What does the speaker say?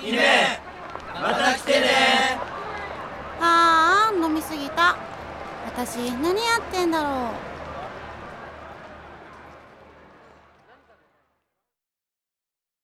姫また来てね。ああ飲みすぎた。私何やってんだろう。